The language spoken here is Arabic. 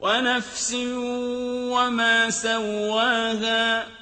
وَنَفْسٍ وَمَا سَوَّاهَا